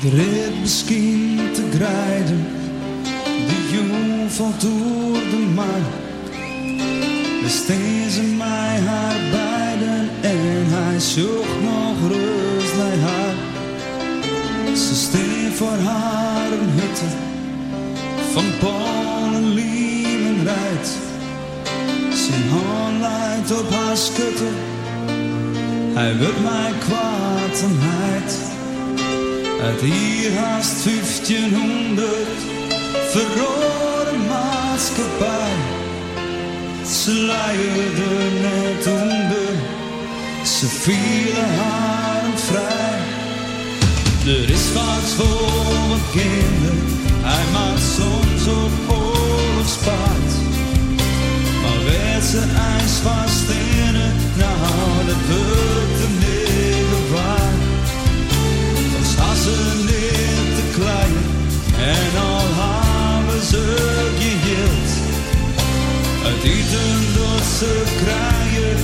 Ik red misschien te grijden, de jong valt door de maan. Besteen ze mij haar beiden en hij zocht nog rust naar haar. Ze steen voor haar een hutte van Polen, Liemen rijdt. Zijn hand leidt op haar schutte, hij wil mij kwaad en heid. Uit hier haast 1500 verrode maatschappij. Ze leierden net onder, ze vielen haar vrij. Er is vaak voor wat kinderen, hij maakt soms op oorlogspaard. Maar werd ze ijs vast in het, nou de negen ze niet te klein en al hebben ze geheeld. Het eten dat ze krijgen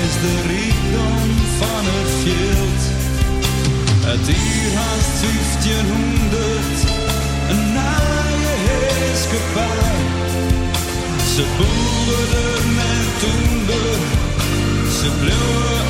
is de rijkdom van het veld. Het hier haast 1500, een naaie heerskepaar. Ze boerden met toender, ze bleven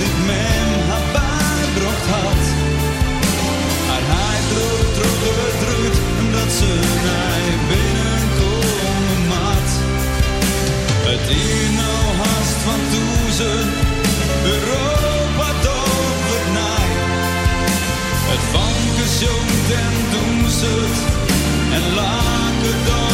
die men haar bijbracht had. Maar hij droog, droog, droog, dat ze naar binnenkomen mat. Het is nou haast van toezen, Europa het naai. Het van gezond en doen ze het, en laken dan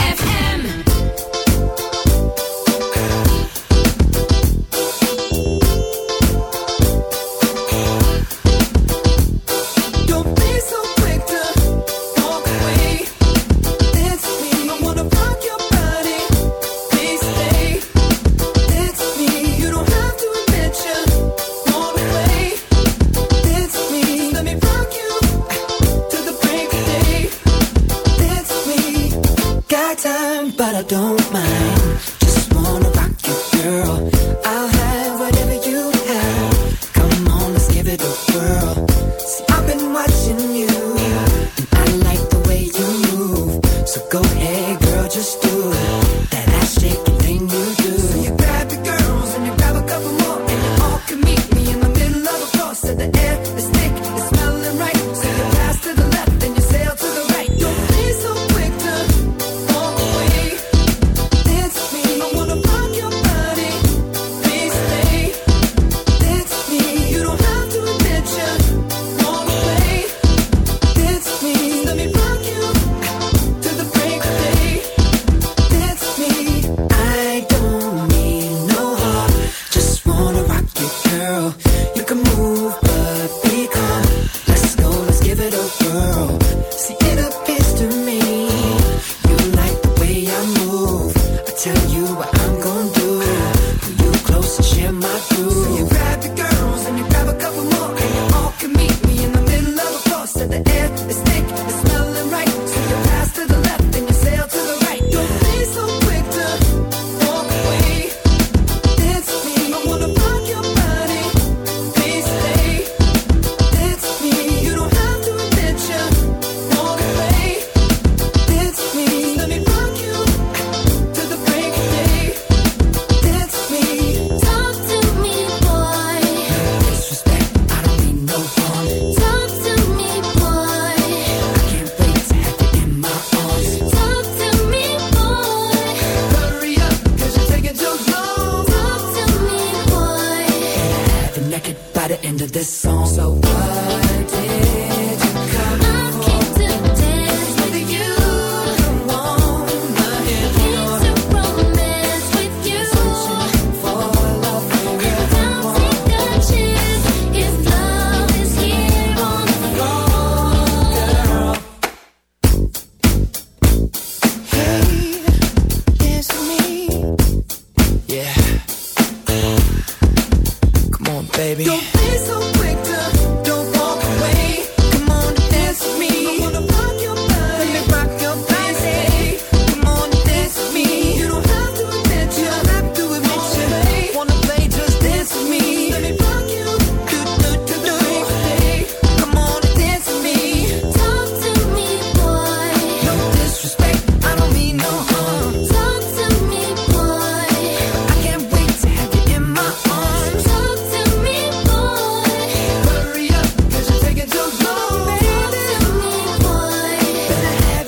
you. So grab the girl.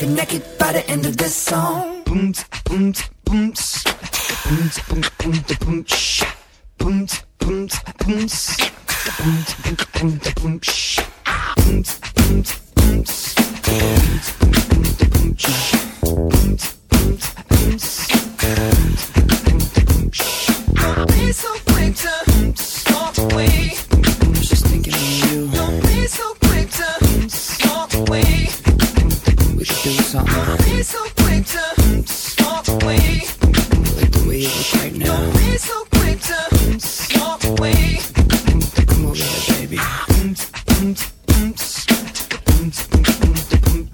your naked end of this song. Boom, boom, boom, boom, boom, boom, boom, boom, boom, boom, boom, boom, boom, boom, boom, Just boom, of boom, Don't be boom, quick boom, walk boom, something. Don't be so quick to walk away. Like the way you look right now. Quick to away. Come over here, baby.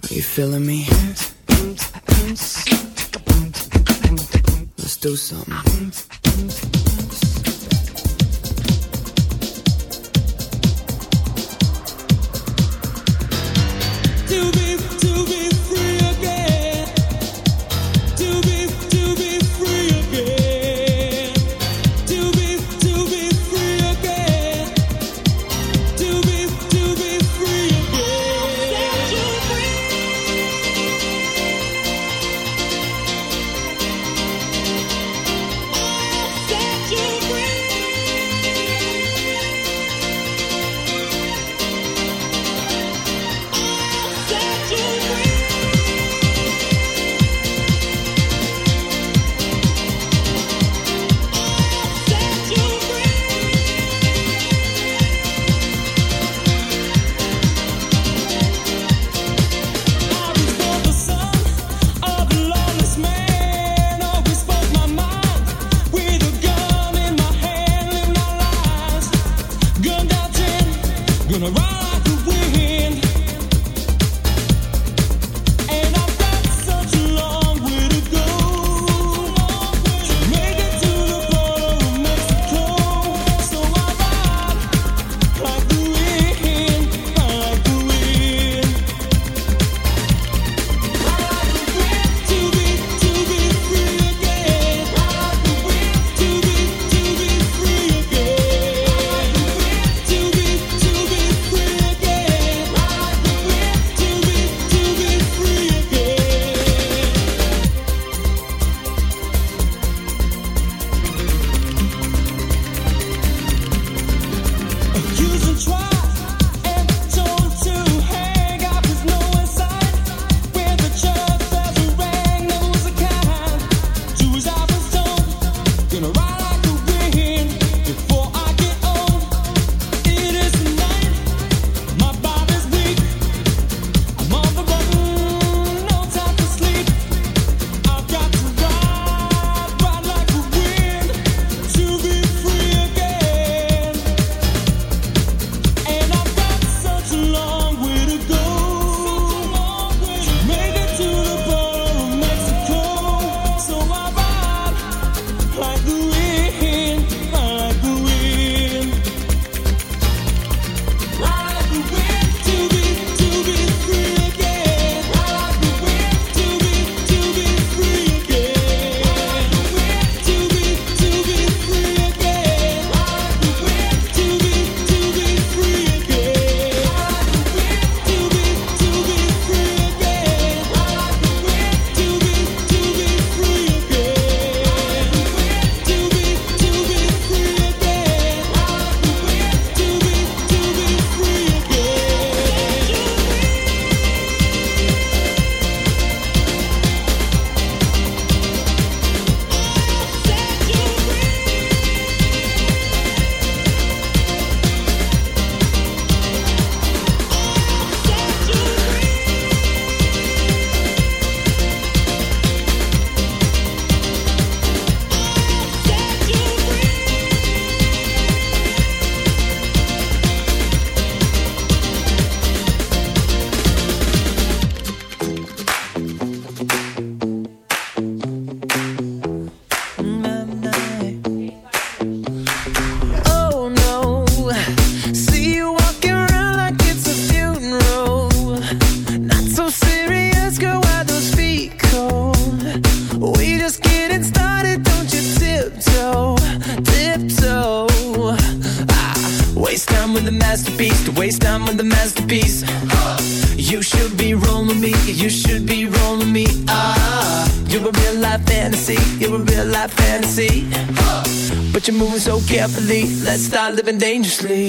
Are you feeling me? Let's do something. gonna run. Living dangerously.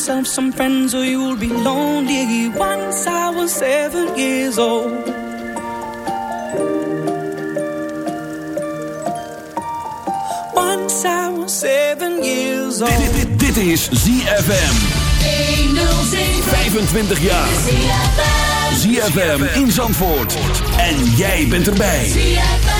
yourself some friends or you'll be lonely. Once I was seven years old. Once I was seven years old. Dit, dit, dit is ZFM. 25 jaar. ZFM in Zandvoort. En jij bent erbij. White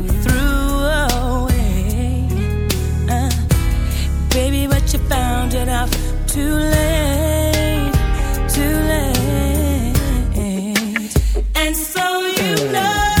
baby, but you found it out too late, too late. And so you know.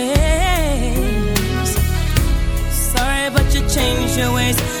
change your ways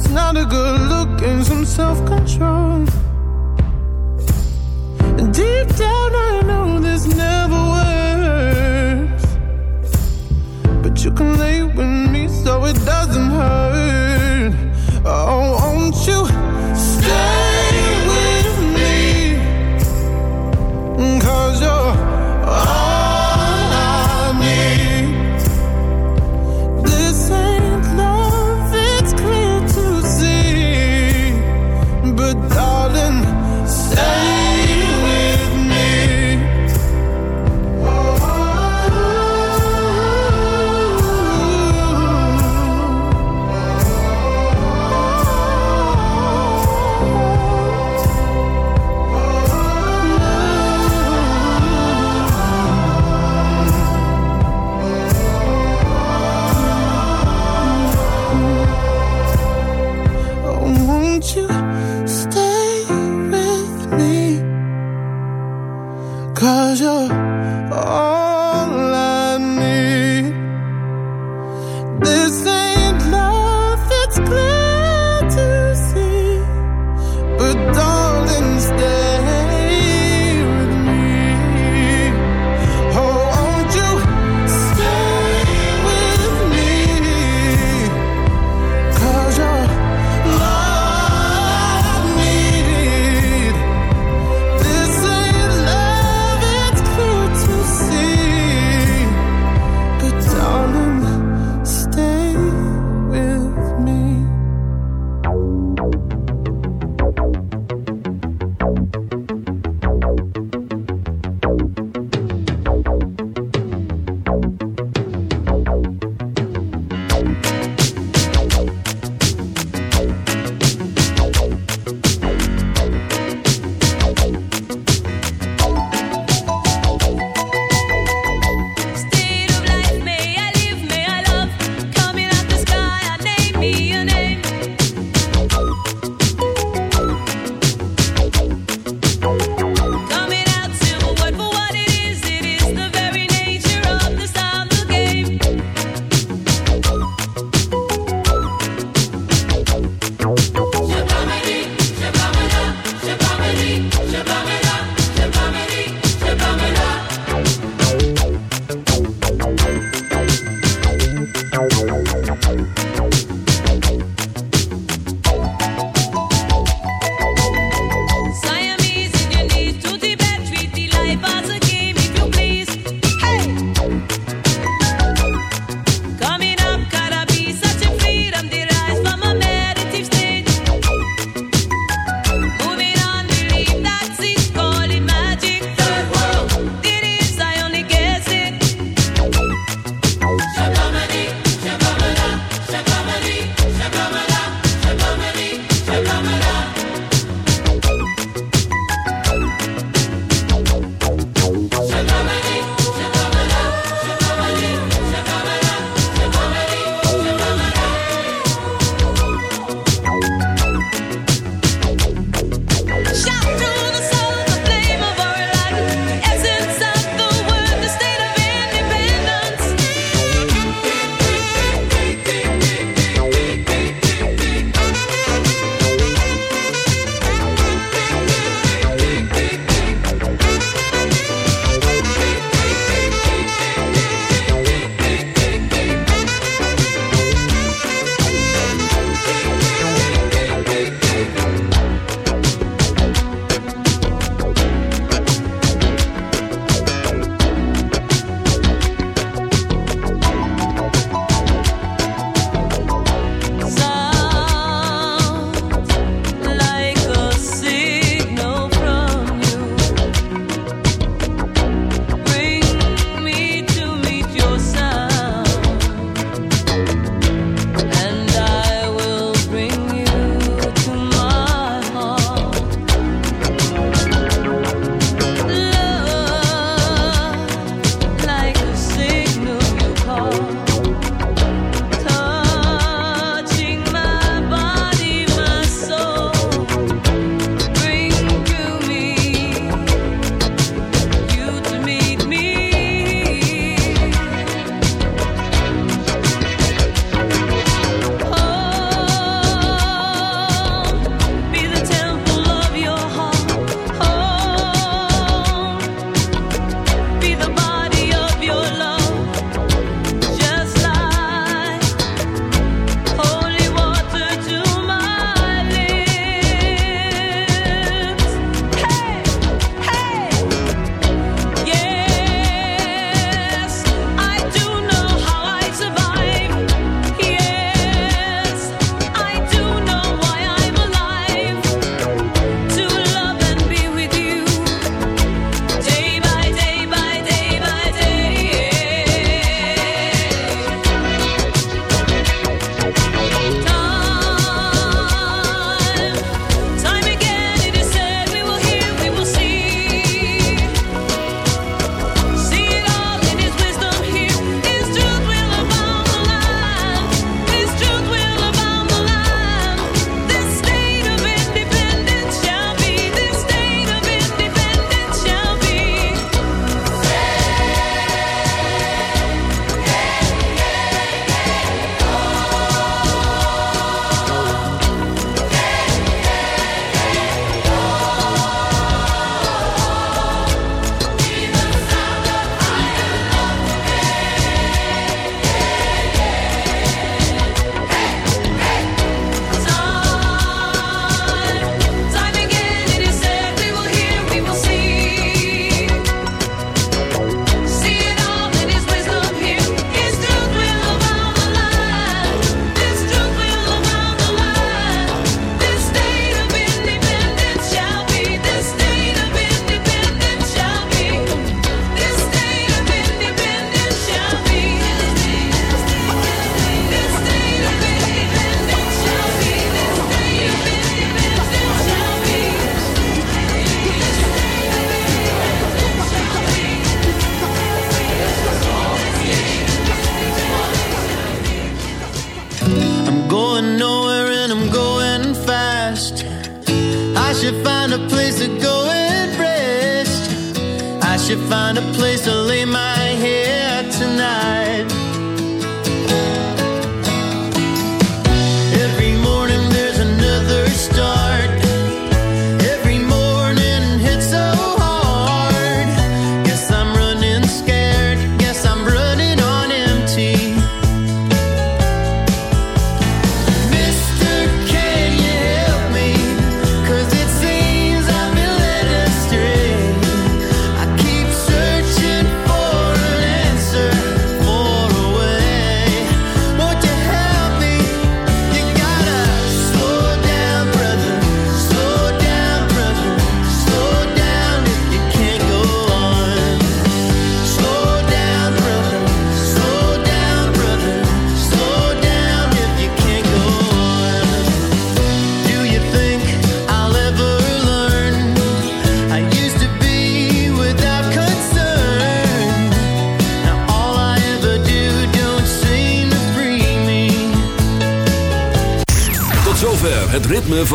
it's not a good look and some self control. Deep down, I know